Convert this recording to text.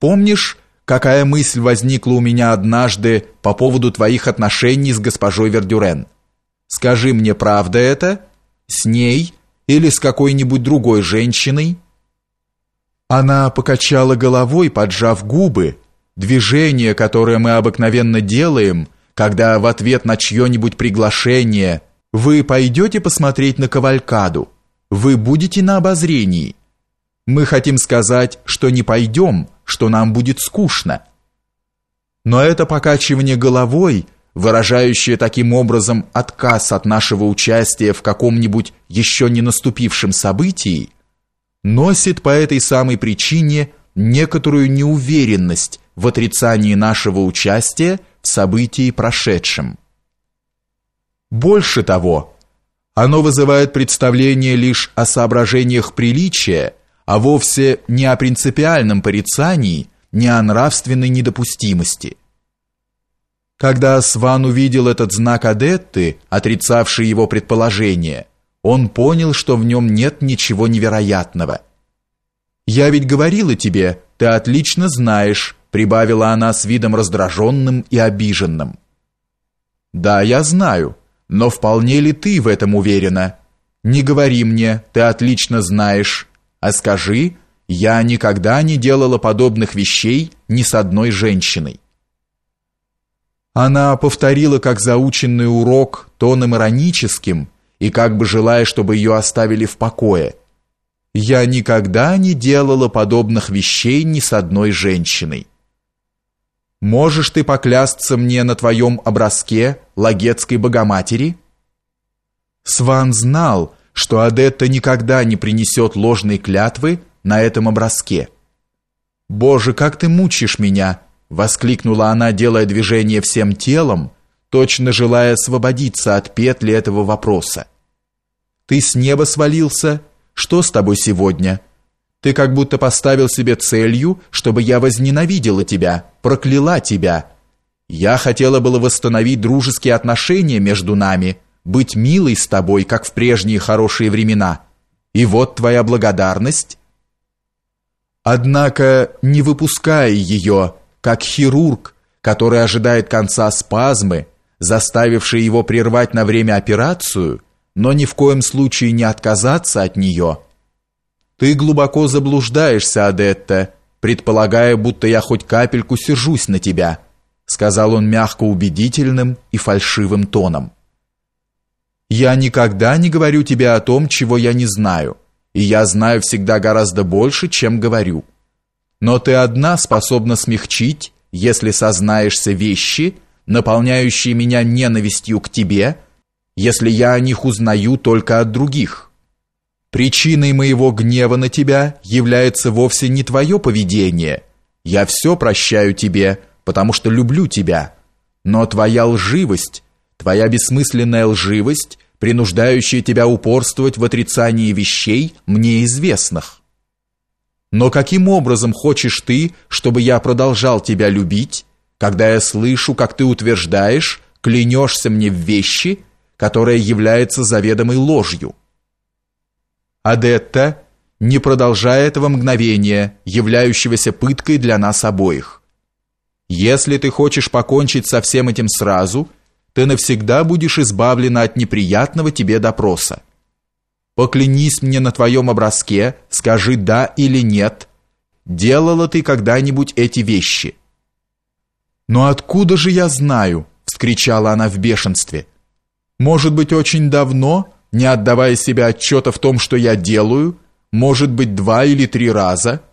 Помнишь, какая мысль возникла у меня однажды по поводу твоих отношений с госпожой Вердюрен? Скажи мне, правда это? С ней или с какой-нибудь другой женщиной?» Она покачала головой, поджав губы, движение, которое мы обыкновенно делаем, когда в ответ на чье-нибудь приглашение вы пойдете посмотреть на кавалькаду, вы будете на обозрении. Мы хотим сказать, что не пойдем, что нам будет скучно. Но это покачивание головой, выражающее таким образом отказ от нашего участия в каком-нибудь еще не наступившем событии, носит по этой самой причине некоторую неуверенность в отрицании нашего участия в событии прошедшем. Больше того, оно вызывает представление лишь о соображениях приличия, а вовсе не о принципиальном порицании, не о нравственной недопустимости. Когда Сван увидел этот знак Адетты, отрицавший его предположение, он понял, что в нем нет ничего невероятного. «Я ведь говорила тебе, ты отлично знаешь», прибавила она с видом раздраженным и обиженным. «Да, я знаю, но вполне ли ты в этом уверена? Не говори мне, ты отлично знаешь, а скажи, я никогда не делала подобных вещей ни с одной женщиной». Она повторила как заученный урок тоном ироническим, и как бы желая, чтобы ее оставили в покое. Я никогда не делала подобных вещей ни с одной женщиной. Можешь ты поклясться мне на твоем образке Лагетской Богоматери? Сван знал, что Адетта никогда не принесет ложной клятвы на этом образке. «Боже, как ты мучишь меня!» — воскликнула она, делая движение всем телом, точно желая освободиться от петли этого вопроса. Ты с неба свалился? Что с тобой сегодня? Ты как будто поставил себе целью, чтобы я возненавидела тебя, прокляла тебя. Я хотела было восстановить дружеские отношения между нами, быть милой с тобой, как в прежние хорошие времена. И вот твоя благодарность. Однако, не выпуская ее, как хирург, который ожидает конца спазмы, заставивший его прервать на время операцию, но ни в коем случае не отказаться от нее. Ты глубоко заблуждаешься, Адетта, предполагая, будто я хоть капельку сержусь на тебя, сказал он мягко убедительным и фальшивым тоном. Я никогда не говорю тебе о том, чего я не знаю, и я знаю всегда гораздо больше, чем говорю. Но ты одна способна смягчить, если сознаешься вещи, наполняющие меня ненавистью к тебе, если я о них узнаю только от других. Причиной моего гнева на тебя является вовсе не твое поведение. Я все прощаю тебе, потому что люблю тебя. Но твоя лживость, твоя бессмысленная лживость, принуждающая тебя упорствовать в отрицании вещей, мне известных. Но каким образом хочешь ты, чтобы я продолжал тебя любить, когда я слышу, как ты утверждаешь, клянешься мне в вещи, которая является заведомой ложью. Адетта, не продолжая этого мгновения, являющегося пыткой для нас обоих. Если ты хочешь покончить со всем этим сразу, ты навсегда будешь избавлена от неприятного тебе допроса. Поклянись мне на твоем образке, скажи да или нет. Делала ты когда-нибудь эти вещи? Но откуда же я знаю? вскричала она в бешенстве. Может быть, очень давно, не отдавая себе отчета в том, что я делаю, может быть, два или три раза –